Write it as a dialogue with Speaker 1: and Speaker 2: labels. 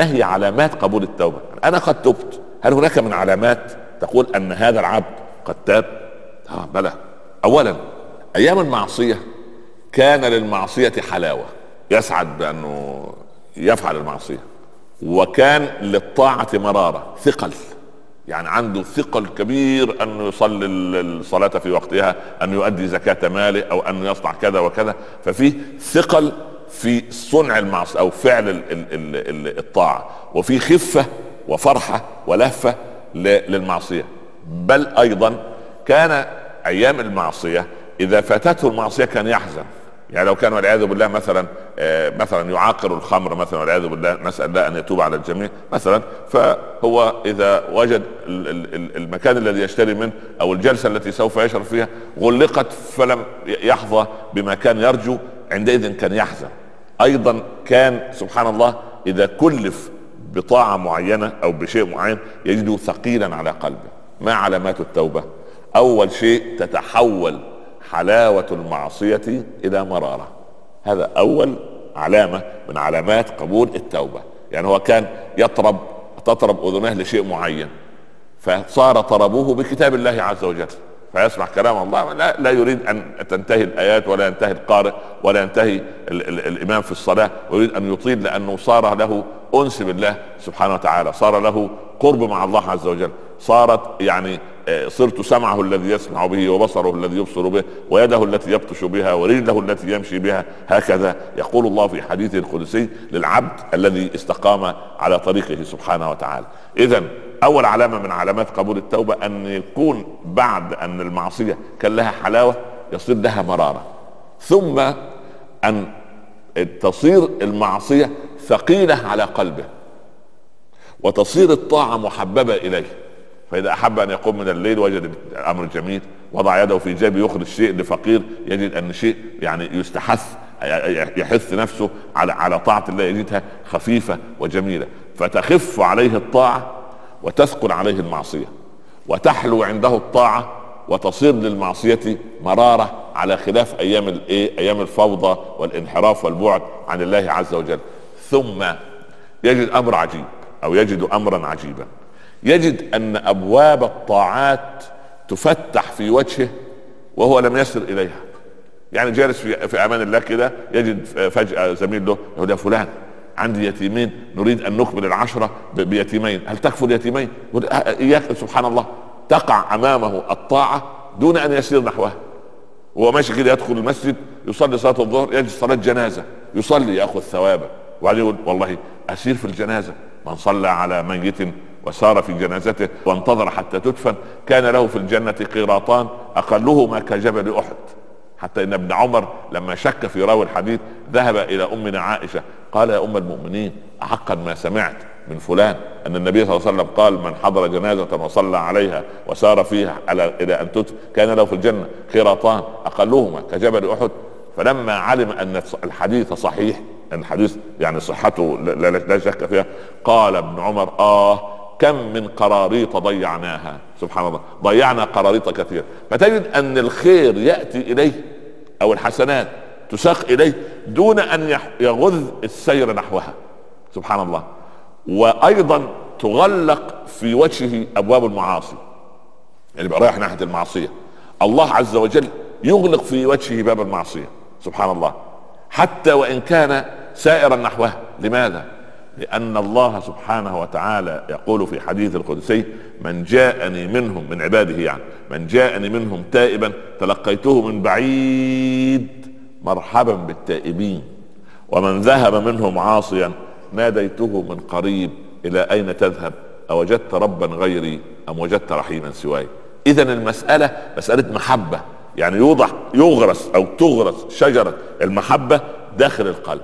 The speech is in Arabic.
Speaker 1: ما هي علامات قبول التوبة؟ أنا قد تبت. هل هناك من علامات تقول أن هذا العبد قد تاب؟ آه بلى. اولا أيام المعصية كان للمعصية حلاوة. يسعد بأنه يفعل المعصية. وكان للطاعة مرارة ثقل. يعني عنده ثقل كبير انه يصلي الصلاة في وقتها أن يؤدي زكاة ماله أو أن يصنع كذا وكذا. ففي ثقل في صنع المعصيه أو فعل الطاعة وفي خفة وفرحة ولهفة للمعصية. بل أيضا كان أيام المعصية إذا فاتته المعصية كان يحزن. يعني لو كان والعياذ بالله مثلا آه، مثلا يعاقر الخمر مثلا والعياذ بالله نسأل الله أن يتوب على الجميع مثلا فهو إذا وجد المكان الذي يشتري منه أو الجلسة التي سوف يشرب فيها غلقت فلم يحظى بما كان يرجو عندئذ كان يحزن. أيضا كان سبحان الله إذا كلف بطاعة معينة أو بشيء معين يجده ثقيلا على قلبه. ما علامات التوبة؟ أول شيء تتحول حلاوة المعصية إلى مرارة. هذا أول علامة من علامات قبول التوبة. يعني هو كان يطرب تطرب اذناه لشيء معين فصار طربه بكتاب الله عز وجل. فيسمع كلام الله. لا, لا يريد أن تنتهي الآيات ولا ينتهي القارئ ولا ينتهي ال ال الإمام في الصلاة. ويريد أن يطيل لأنه صار له أنس بالله سبحانه وتعالى صار له قرب مع الله عز وجل. صارت يعني صرت سمعه الذي يسمع به وبصره الذي يبصر به ويده التي يبطش بها ورجله التي يمشي بها هكذا يقول الله في حديثه القدسي للعبد الذي استقام على طريقه سبحانه وتعالى. اذا أول علامة من علامات قبول التوبة أن يكون بعد أن المعصية كان لها حلاوة يصير لها مرارة. ثم أن تصير المعصية ثقيلة على قلبه وتصير الطاعة محببة إليه. فإذا أحب أن يقوم من الليل وجد الأمر جميل وضع يده في جيبه يخرج شيء لفقير يجد أن شيء يعني يستحث يحث نفسه على على طاعة الله يجدها خفيفة وجميلة. فتخف عليه الطاعة وتثقل عليه المعصية وتحلو عنده الطاعة وتصير للمعصية مرارة على خلاف أيام الايه أيام الفوضى والانحراف والبعد عن الله عز وجل. ثم يجد أمر عجيب أو يجد أمرا عجيبا. يجد أن أبواب الطاعات تفتح في وجهه وهو لم يصل إليها. يعني جالس في, أمان الله كده يجد فجأة زميل له يقول يا فلان عندي يتيمين نريد أن نكمل العشرة بيتيمين هل تكفل يتيمين؟ إياك سبحان الله تقع أمامه الطاعة دون أن يسير نحوها. وهو ماشي كده يدخل المسجد يصلي صلاة الظهر يجد صلاة جنازة يصلي يأخذ ثوابا وبعدين يقول والله أسير في الجنازة من صلى على ميت وسار في جنازته وانتظر حتى تدفن. كان له في الجنة قيراطان أقلهما كجبل أحد. حتى إن ابن عمر لما شك في راوي الحديث ذهب إلى أمنا عائشة. قال يا أم المؤمنين أحقا ما سمعت من فلان أن النبي صلى الله عليه وسلم قال من حضر جنازة وصلى عليها وسار فيها على إلى أن تدفن كان له في الجنة قيراطان أقلهما كجبل أحد. فلما علم أن الحديث صحيح الحديث يعني صحته لا شك فيها قال ابن عمر آه كم من قراريط ضيعناها. سبحان الله. ضيعنا قراريط كثيرة فتجد أن الخير يأتي إليه أو الحسنات تساق إليه دون أن يغذ السير نحوها. سبحان الله. وأيضا تغلق في وجهه أبواب المعاصي. يعني يبقى رايح ناحية المعصية. الله عز وجل يغلق في وجهه باب المعصية. سبحان الله. حتى وإن كان سائرا نحوها. لماذا؟ لأن الله سبحانه وتعالى يقول في حديث القدسي من جاءني منهم من عباده يعني من جاءني منهم تائبا تلقيته من بعيد مرحبا بالتائبين ومن ذهب منهم عاصيا ناديته من قريب إلى أين تذهب؟ أوجدت ربا غيري أم وجدت رحيما سواي؟ إذا المسألة مسألة محبة يعني يوضح يغرس أو تغرس شجرة المحبة داخل القلب.